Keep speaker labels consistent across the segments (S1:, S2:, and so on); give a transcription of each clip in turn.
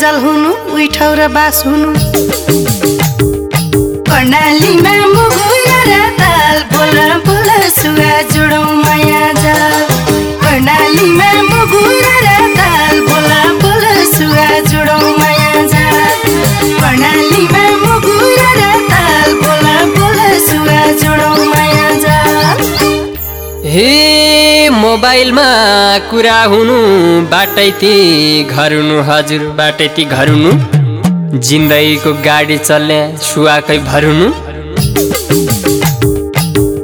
S1: जाल हुनु उही ठौरा बास हुनु। कर्णालीमा मुगुरा र ताल बोल बोल सुगा जोडौँ माया जाल। कर्णालीमा मुगुरा र ताल बोल बोल सुगा जोडौँ माया जाल। कर्णालीमा मुगुरा र ताल बोल बोल सुगा जोडौँ माया जाल।
S2: हे मोबाइलमा कुरा हुनु बाटैती घर हुनु हजुर बाटैती घर हुनु जिन्दगीको गाडी चल्ने सुवाकै भर हुनु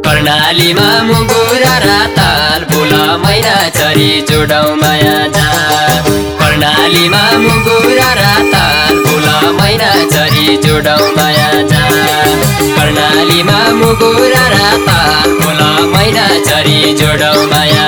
S2: कर्णालीमा मुगुरा राताल बोला मैना चरी जोडाउ माया जा कर्णालीमा मुगुरा राताल मैना चरी जोडाउ माया जा। कर्णालीमा मुगुरा राताल बोला मैना चरी जोडाउ माया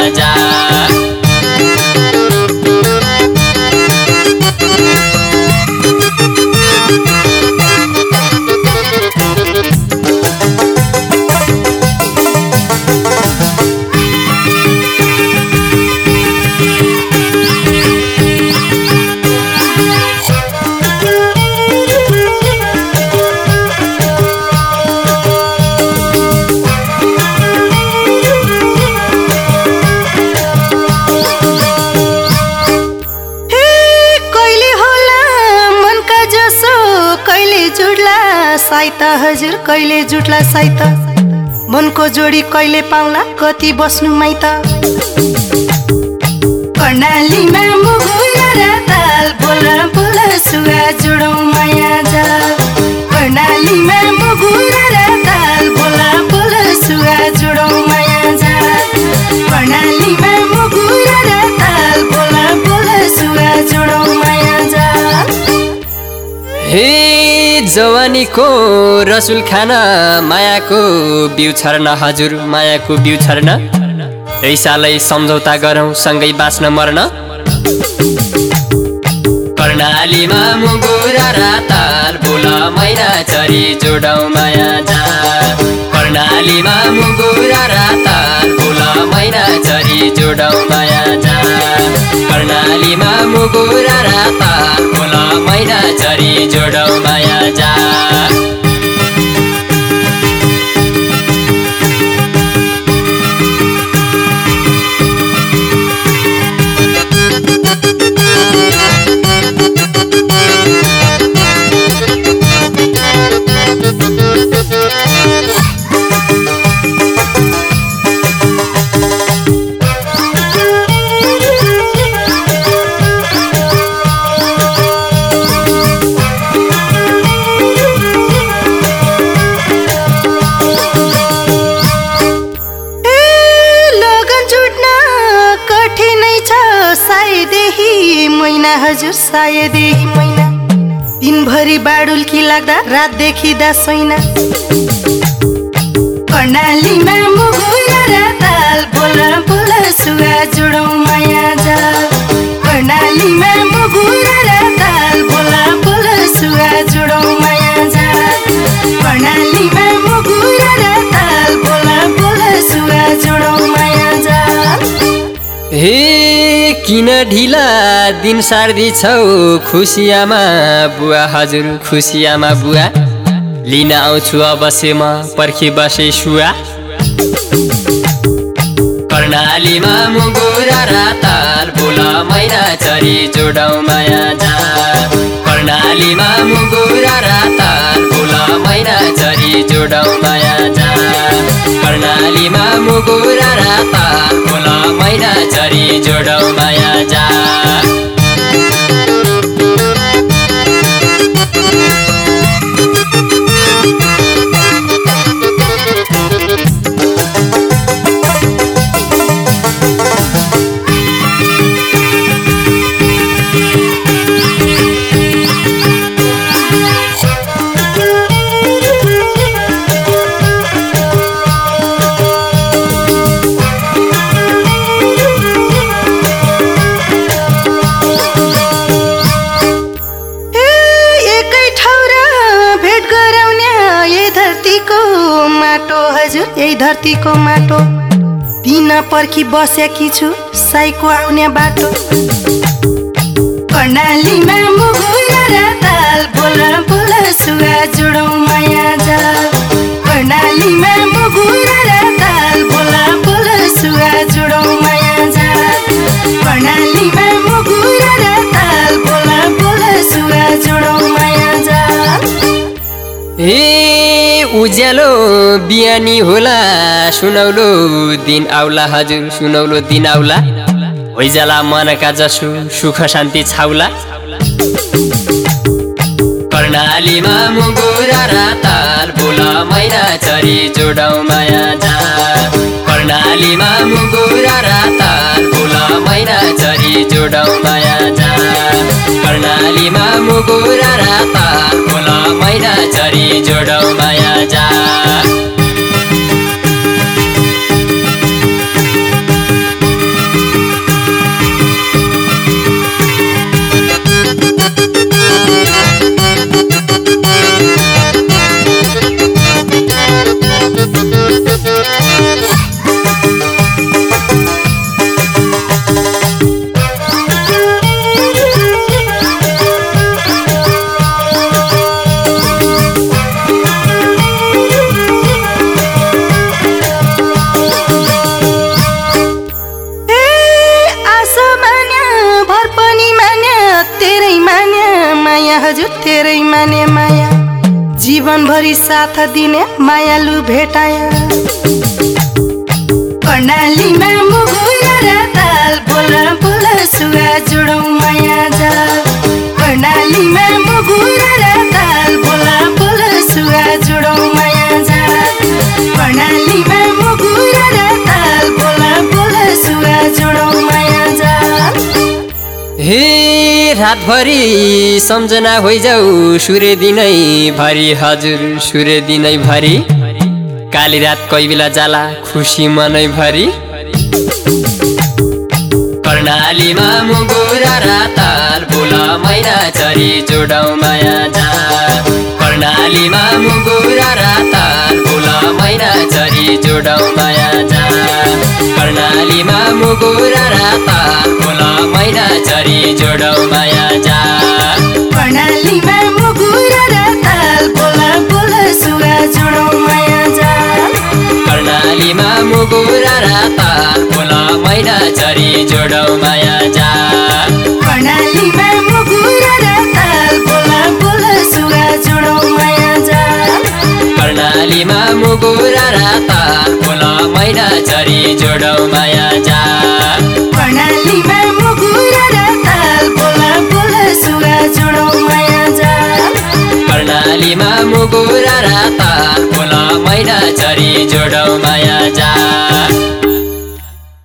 S1: जुड्ला साइत हजुर कहिले जुट्ला साइत? मनको जोडी कहिले पाउला? कति बस्नु माइत? कर्णालीमा मुगुरा ताल बोल बोल सुगा जोडौँ माया जाल कर्णालीमा मुगुरा ताल बोल बोल सुगा जोडौँ माया जाल कर्णालीमा मुगुरा ताल बोल बोल सुगा जोडौँ माया जाल
S2: हे जवानीको रसुल खाना मायाको बिउ छर्न हजुर मायाको बिउ छर्न। ऐसालाई सम्झौता गरौँ सँगै बाँच्न मर्न। कर्णालीमा मुगुरा राताल बोला मैना चरी जोडाउ माया जा कर्णालीमा मुगुरा राताल। मैना चरी माया जा। कर्णालीमा मुगुरा राताल बोला मैना चरी माया जा।
S1: मैना हजुर सायदेखि मैना। दिनभरि बाडुल्की लाग्दा रातदेखि दासैना कर्णालीमा मुगुरा ताल बोल बोल सुगा
S2: किन ढिला दिन सार्दी छौ? खुसियामा बुवा हजुर खुसियामा बुवा। लिन आउँछु अवश्य म पर्खी बसे सुवा। कर्णालीमा मुगुरा राताल बोला मैना चरी जोडाउ माया जा कर्णालीमा मुगुरा राताल बोला मैना चरी जोडाउ माया जा कर्णालीमा मुगुरा राताल बोला मैना चरी माया जा
S1: माटो हजुर यही धरतीको माटो। दिन पर्खी बसेकी छु साईको आउने बाटो। कर्णालीमा मुगुर र ताल बोल बोल सुगा जोडौँ
S2: उज्यालो बिहानी होला सुनौलो दिन आउला हजुर सुनौलो दिन आउला। होइजाला मनका जसो सुख शान्ति छाउला। कर्णालीमा मुगुरा र ताल बोला मैना चरी जोडाउ माया जा कर्णालीमा मुगुरा र ताल बोला मैना चरी जोडाउ कर्णालीमा मुगुरा र ताल बोला मैना चरी जोडाउ माया जा
S1: माया हजुर तेरै माने माया। जीवनभरि साथ दिने मायालु भेटाया। कर्णालीमा मुगुर र ताल बोल बोल सुगा जोडौँ माया जाल। कर्णालीमा मुगुर
S2: रातभरि सम्झना होइजाउ सूर्य दिनै भरि हजुर सूर्य दिनै भरि। काली रात कोही बेला जाला खुसी मनै भरि कर्णालीमा मुगुरा र ताल बोला मैना चरी जोडाउ माया जा कर्णालीमा मुगुरा र ताल बोला मैना चरी जोडाउ माया कर्णालीमा मुगुरा र ताल बोला मैना चरी जोडाउ माया जा।
S1: कर्णालीमा मुगुर र ताल बोल बोल सुगा जोडौँ माया जाल
S2: कर्णालीमा मुगुरा र ताल बोला मैना चरी जोडाउ माया जा।
S1: कर्णालीमा मुगुर र ताल बोल बोल सुगा जोडौँ माया जाल
S2: कर्णालीमा मुगुरा र ताल बोला मैना चरी जोडाउ माया जा।
S1: कर्णालीमा मुगुर र ताल बोल सुगा जोडौँ माया
S2: कर्णालीमा मुगुरा मैना चरी जोडाउ माया जा।